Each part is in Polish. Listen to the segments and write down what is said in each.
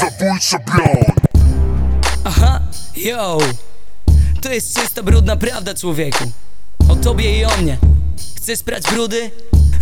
Zabójcza broń! Aha, yo. To jest czysta, brudna prawda, człowieku. O tobie i o mnie. Chcesz sprać brudy?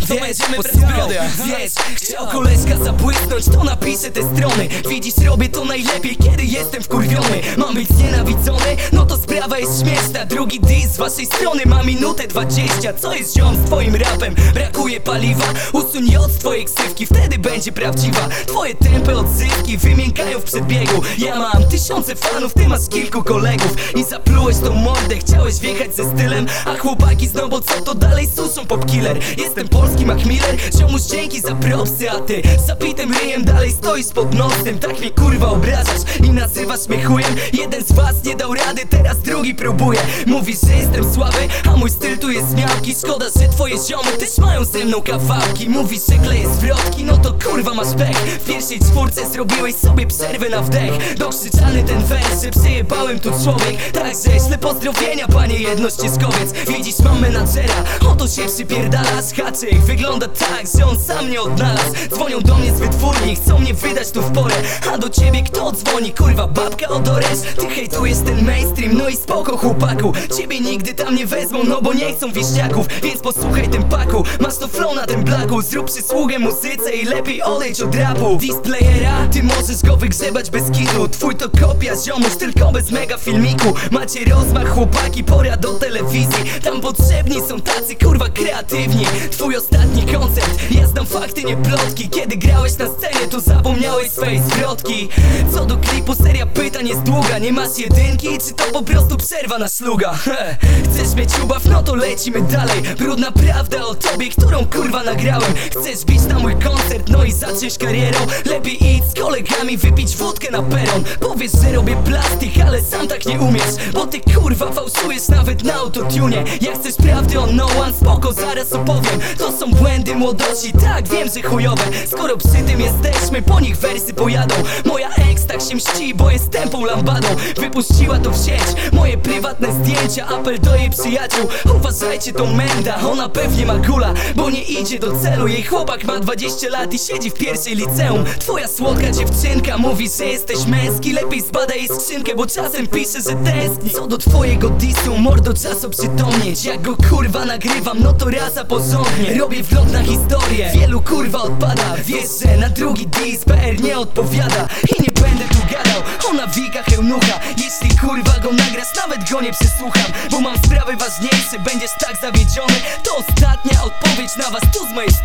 To będziemy posłuchaj Wiesz, chciał koleżka zabłysnąć To napiszę te strony. Widzisz, robię to najlepiej, kiedy jestem wkurwiony. Mam być znienawidzony? No to sprawa jest śmieszna. Drugi diss z waszej strony ma minutę dwadzieścia. Co jest ziom z twoim rapem? Brakuje paliwa? Usuń J z twojej ksywki, wtedy będzie prawdziwa. Twoje tępe odzywki wymiękają w przedbiegu. Ja mam tysiące fanów, ty masz kilku kolegów. I zaplułeś tą mordę, chciałeś wjechać ze stylem. A chłopaki znowu co to dalej suszą pop killer. Jestem polski Mac Miller, ziomuś dzięki za propsy A ty zapitym ryjem dalej stoisz pod nosem? Tak mnie kurwa obrażasz i nazywasz mnie chujem. Jeden z was nie dał rady, teraz drugi próbuje. Mówisz, że jestem słaby, a mój styl tu jest miałki. Szkoda, że twoje ziomy też mają ze mną kawałki. Mówisz, że kleję zwrotki, no to kurwa masz pech. W pierwszej czwórce zrobiłeś sobie przerwę na wdech. Dokrzyczany ten wers, że przejebałem tu człowiek. Także śle pozdrowienia panie jednościeskowiec Widzisz mam menadżera, oto się przypierdalasz Wygląda tak, że on sam nie odnalazł. Dzwonią do mnie z wytwórni, chcą mnie wydać tu w porę. A do ciebie kto dzwoni, kurwa babka odoresz Ty hejtujesz ten mainstream, no i spoko chłopaku. Ciebie nigdy tam nie wezmą, no bo nie chcą wieśniaków Więc posłuchaj tym paku, masz to flow na tym blaku. Zrób przysługę muzyce i lepiej odejdź od rapu. Displayera, ty możesz go wygrzebać bez kitu. Twój to kopia ziomuś, tylko bez mega filmiku. Macie rozmach chłopaki, pora do telewizji. Tam potrzebni są tacy kurwa kreatywni. Twój ostatni koncert, ja znam fakty, nie plotki. Kiedy grałeś na scenie, to zapomniałeś swej zwrotki. Co do klipu, seria pytań jest długa. Nie masz jedynki, czy to po prostu przerwa na szluga? He, Chcesz mieć ubaw, no to lecimy dalej. Brudna prawda o tobie, którą kurwa nagrałem. Chcesz bić na mój koncert, no i zacząć karierą. Lepiej idź z kolegami, wypić wódkę na peron. Powiesz, że robię plastik, ale sam tak nie umiesz Bo ty kurwa fałszujesz nawet na autotune. Jak chcesz prawdy o no one, spoko, zaraz opowiem. To są błędy młodości, tak wiem, że chujowe. Skoro przy tym jesteśmy, po nich wersy pojadą. Moja ex tak się mści, bo jest tępą lambadą. Wypuściła to w sieć, moje prywatne zdjęcia. Apel do jej przyjaciół, uważajcie to menda Ona pewnie ma gula, bo nie idzie do celu. Jej chłopak ma 20 lat i siedzi w pierwszej liceum. Twoja słodka dziewczynka mówi, że jesteś męski. Lepiej zbadaj jej skrzynkę, bo czasem pisze, że tęskni. Co do twojego disu, mordo czas oprzytomnieć. Jak go kurwa nagrywam, no to raza porządnie Robię vlog na historię, wielu kurwa odpada. Wiesz, że na drugi dis PR nie odpowiada. I nie będę tu gadał, ona wika hełnucha Jeśli kurwa go nagrasz, nawet go nie przesłucham. Bo mam sprawy ważniejsze, będziesz tak zawiedziony. To ostatnia odpowiedź na was tu z mojej strony